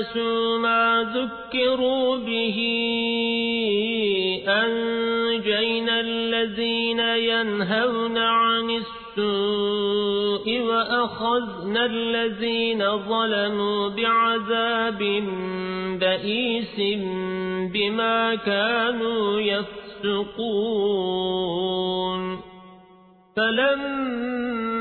نسوا ما ذكروا به. أنجينا الذين ينهون عن السوء وأخذنا الذين ظلموا بعذاب بئيس بما كانوا يفسقون. فلما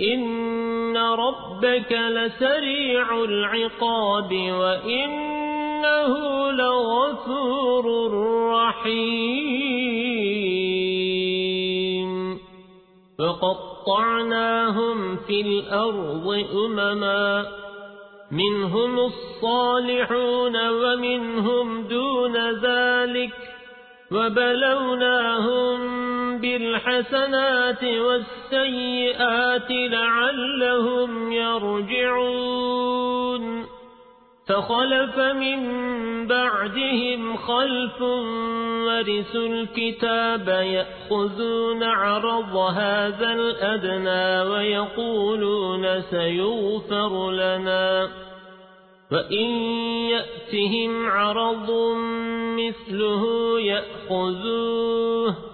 إن ربك لسريع العقاب وإنه لغفور رحيم فقطعناهم في الأرض أمما منهم الصالحون ومنهم دون ذلك وبلوناهم بالحسنات والسيئات لعلهم يرجعون. فخلف من بعدهم خلف ورثوا الكتاب يأخذون عرض هذا الأدنى ويقولون سيغفر لنا. وإن يأتهم عرض مثله يأخذوه